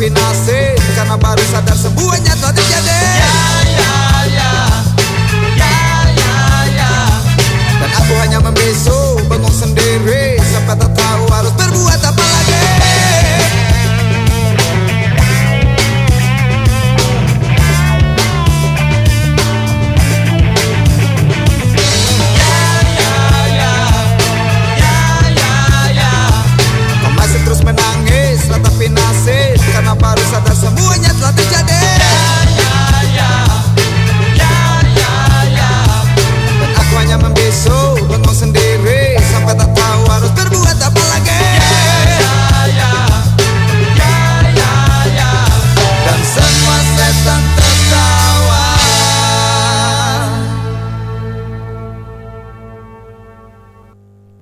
tapi nasib Karena baru sadar semuanya telah terjadi